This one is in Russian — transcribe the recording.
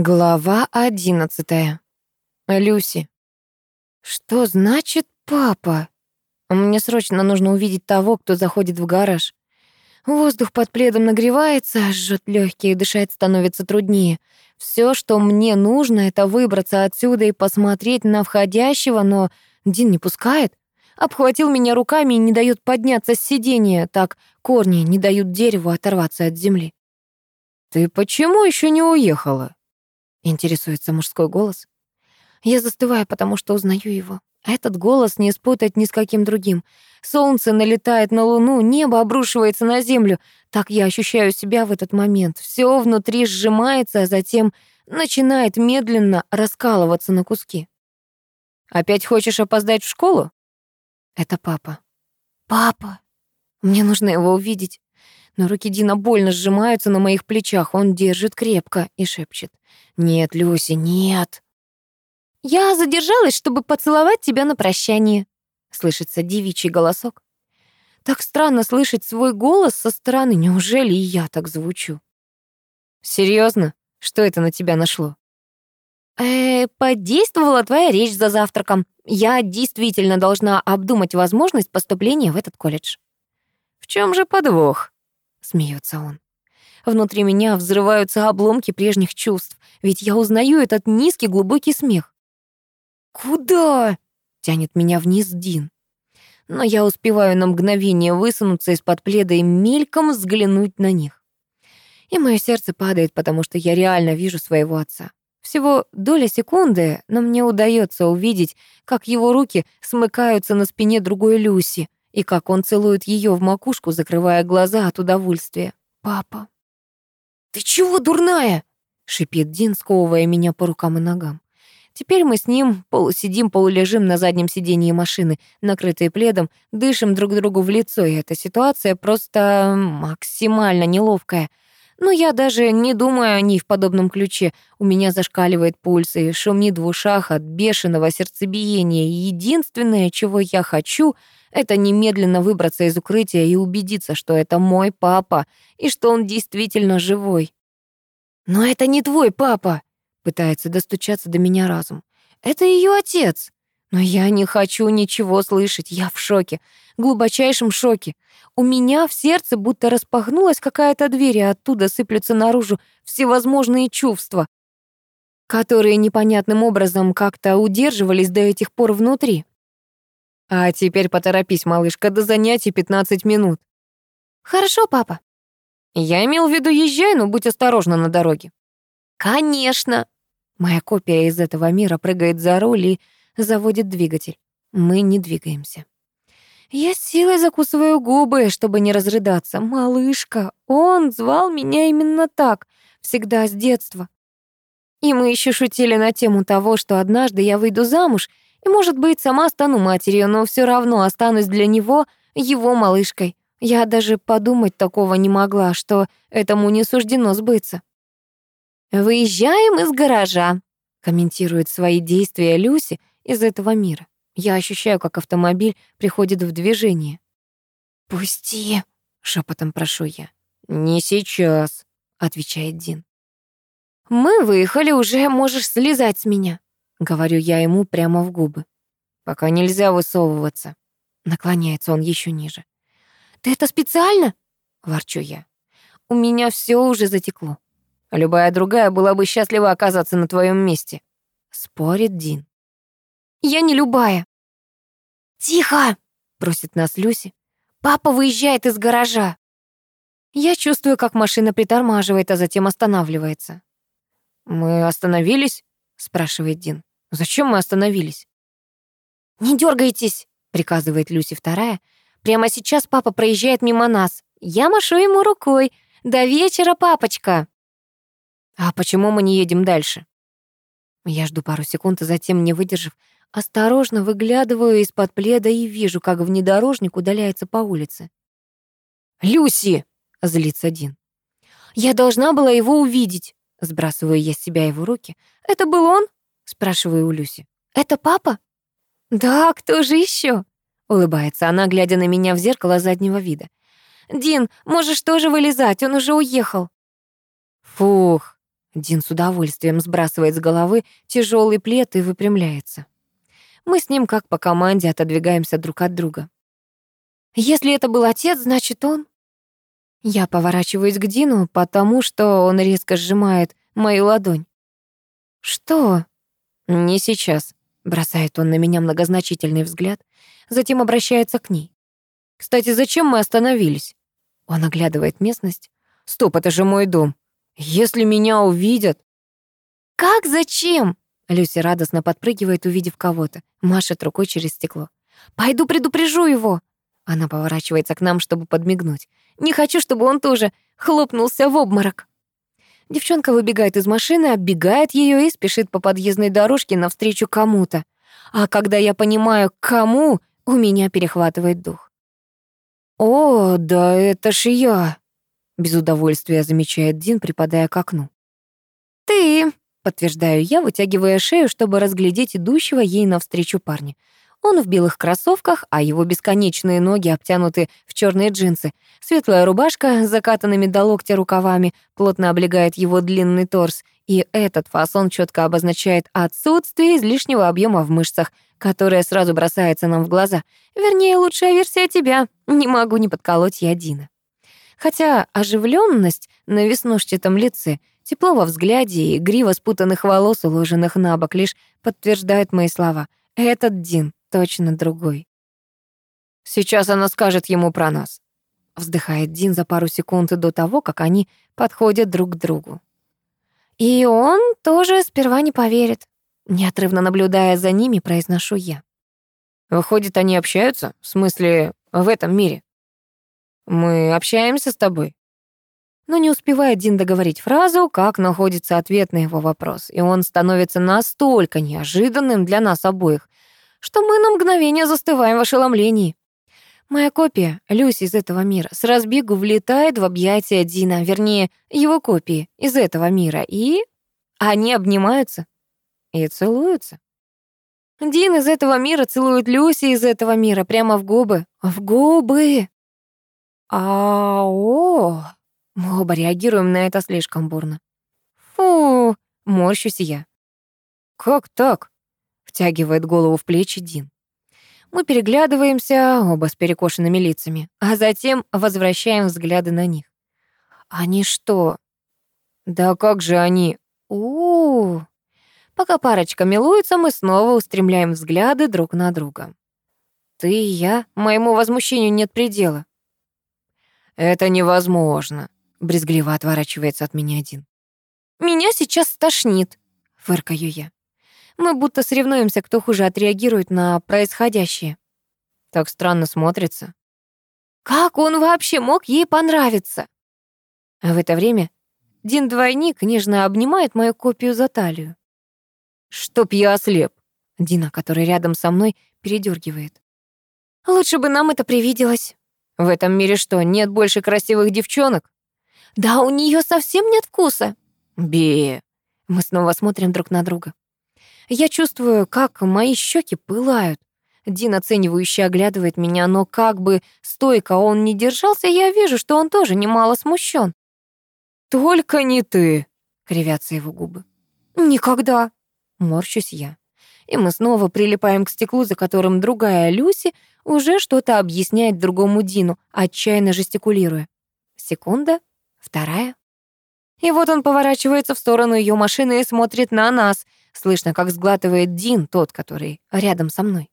Глава одиннадцатая. Люси. Что значит папа? Мне срочно нужно увидеть того, кто заходит в гараж. Воздух под пледом нагревается, жжет легкие, дышать становится труднее. Все, что мне нужно, это выбраться отсюда и посмотреть на входящего, но Дин не пускает. Обхватил меня руками и не дает подняться с сиденья, так корни не дают дереву оторваться от земли. «Ты почему еще не уехала?» — интересуется мужской голос. Я застываю, потому что узнаю его. Этот голос не спутать ни с каким другим. Солнце налетает на луну, небо обрушивается на землю. Так я ощущаю себя в этот момент. Все внутри сжимается, а затем начинает медленно раскалываться на куски. «Опять хочешь опоздать в школу?» Это папа. «Папа!» Мне нужно его увидеть. Но руки Дина больно сжимаются на моих плечах. Он держит крепко и шепчет. «Нет, Люси, нет!» «Я задержалась, чтобы поцеловать тебя на прощание», — слышится девичий голосок. Так странно слышать свой голос со стороны. Неужели и я так звучу? Серьезно? Что это на тебя нашло? Э, подействовала твоя речь за завтраком. Я действительно должна обдумать возможность поступления в этот колледж. В чем же подвох? смеется он. Внутри меня взрываются обломки прежних чувств, ведь я узнаю этот низкий глубокий смех. «Куда?» — тянет меня вниз Дин. Но я успеваю на мгновение высунуться из-под пледа и мельком взглянуть на них. И мое сердце падает, потому что я реально вижу своего отца. Всего доля секунды, но мне удается увидеть, как его руки смыкаются на спине другой Люси, и как он целует ее в макушку, закрывая глаза от удовольствия. «Папа». «Ты чего, дурная?» — шипит Дин, сковывая меня по рукам и ногам. Теперь мы с ним полусидим, полулежим на заднем сиденье машины, накрытые пледом, дышим друг другу в лицо, и эта ситуация просто максимально неловкая. Но я даже не думаю о ней в подобном ключе. У меня зашкаливает пульс и шумит в ушах от бешеного сердцебиения. Единственное, чего я хочу — это немедленно выбраться из укрытия и убедиться, что это мой папа и что он действительно живой. «Но это не твой папа!» — пытается достучаться до меня разум. «Это ее отец!» Но я не хочу ничего слышать, я в шоке, глубочайшем шоке. У меня в сердце будто распахнулась какая-то дверь, и оттуда сыплются наружу всевозможные чувства, которые непонятным образом как-то удерживались до этих пор внутри. А теперь поторопись, малышка, до занятий 15 минут. Хорошо, папа. Я имел в виду езжай, но будь осторожна на дороге. Конечно. Моя копия из этого мира прыгает за руль и заводит двигатель. Мы не двигаемся. Я силой закусываю губы, чтобы не разрыдаться. Малышка, он звал меня именно так, всегда с детства. И мы еще шутили на тему того, что однажды я выйду замуж — и, может быть, сама стану матерью, но все равно останусь для него его малышкой. Я даже подумать такого не могла, что этому не суждено сбыться. «Выезжаем из гаража», — комментирует свои действия Люси из этого мира. Я ощущаю, как автомобиль приходит в движение. «Пусти», — шепотом прошу я. «Не сейчас», — отвечает Дин. «Мы выехали уже, можешь слезать с меня». Говорю я ему прямо в губы. Пока нельзя высовываться. Наклоняется он еще ниже. Ты это специально? Ворчу я. У меня все уже затекло. Любая другая была бы счастлива оказаться на твоем месте. Спорит Дин. Я не любая. Тихо! Просит нас Люси. Папа выезжает из гаража. Я чувствую, как машина притормаживает, а затем останавливается. «Мы остановились?» — спрашивает Дин. Зачем мы остановились? Не дергайтесь, приказывает Люси вторая. Прямо сейчас папа проезжает мимо нас. Я машу ему рукой. До вечера, папочка. А почему мы не едем дальше? Я жду пару секунд, а затем, не выдержав, осторожно выглядываю из-под пледа и вижу, как внедорожник удаляется по улице. «Люси!» — злится Дин. «Я должна была его увидеть!» Сбрасываю я с себя его руки. «Это был он?» спрашиваю у Люси. «Это папа?» «Да, кто же еще? улыбается она, глядя на меня в зеркало заднего вида. «Дин, можешь тоже вылезать, он уже уехал». «Фух», Дин с удовольствием сбрасывает с головы тяжелый плед и выпрямляется. Мы с ним, как по команде, отодвигаемся друг от друга. Если это был отец, значит он. Я поворачиваюсь к Дину, потому что он резко сжимает мою ладонь. Что? Не сейчас. Бросает он на меня многозначительный взгляд, затем обращается к ней. Кстати, зачем мы остановились? Он оглядывает местность. Стоп, это же мой дом. Если меня увидят... Как зачем? Люси радостно подпрыгивает, увидев кого-то. Машет рукой через стекло. «Пойду предупрежу его!» Она поворачивается к нам, чтобы подмигнуть. «Не хочу, чтобы он тоже хлопнулся в обморок!» Девчонка выбегает из машины, оббегает ее и спешит по подъездной дорожке навстречу кому-то. А когда я понимаю, кому, у меня перехватывает дух. «О, да это ж я!» Без удовольствия замечает Дин, припадая к окну. «Ты!» — подтверждаю я, вытягивая шею, чтобы разглядеть идущего ей навстречу парня. Он в белых кроссовках, а его бесконечные ноги обтянуты в черные джинсы. Светлая рубашка с закатанными до локтя рукавами плотно облегает его длинный торс, и этот фасон четко обозначает отсутствие излишнего объема в мышцах, которое сразу бросается нам в глаза. Вернее, лучшая версия тебя. Не могу не подколоть я Дина. Хотя оживленность на веснушчатом лице, тепло во взгляде и грива спутанных волос, уложенных на бок, лишь подтверждают мои слова. Этот Дин точно другой. Сейчас она скажет ему про нас. Вздыхает Дин за пару секунд до того, как они подходят друг к другу. И он тоже сперва не поверит. Неотрывно наблюдая за ними, произношу я. Выходит, они общаются? В смысле, в этом мире? Мы общаемся с тобой. Но не успевает Дин договорить фразу, как находится ответ на его вопрос, и он становится настолько неожиданным для нас обоих, что мы на мгновение застываем в ошеломлении. Моя копия, Люси из этого мира, с разбегу влетает в объятия Дина, вернее, его копии из этого мира, и они обнимаются и целуются. Дин из этого мира целует Люси из этого мира прямо в губы. В губы! «Ау!» Мы оба реагируем на это слишком бурно. «Фу!» — морщусь я. «Как так?» — втягивает голову в плечи Дин. Мы переглядываемся, оба с перекошенными лицами, а затем возвращаем взгляды на них. «Они что?» «Да как же они?» у, -у, -у. Пока парочка милуется, мы снова устремляем взгляды друг на друга. «Ты и я, моему возмущению нет предела. «Это невозможно», — брезгливо отворачивается от меня один. «Меня сейчас стошнит», — фыркаю я. Мы будто соревнуемся, кто хуже отреагирует на происходящее. Так странно смотрится. Как он вообще мог ей понравиться? А в это время Дин-двойник нежно обнимает мою копию за талию. «Чтоб я ослеп!» Дина, который рядом со мной, передергивает. «Лучше бы нам это привиделось». В этом мире что, нет больше красивых девчонок? Да у нее совсем нет вкуса. Бе. Мы снова смотрим друг на друга. Я чувствую, как мои щеки пылают. Дин оценивающе оглядывает меня, но как бы стойко он не держался, я вижу, что он тоже немало смущен. «Только не ты!» — кривятся его губы. «Никогда!» — морщусь я. И мы снова прилипаем к стеклу, за которым другая Люси уже что-то объясняет другому Дину, отчаянно жестикулируя. Секунда, вторая. И вот он поворачивается в сторону ее машины и смотрит на нас. Слышно, как сглатывает Дин, тот, который рядом со мной.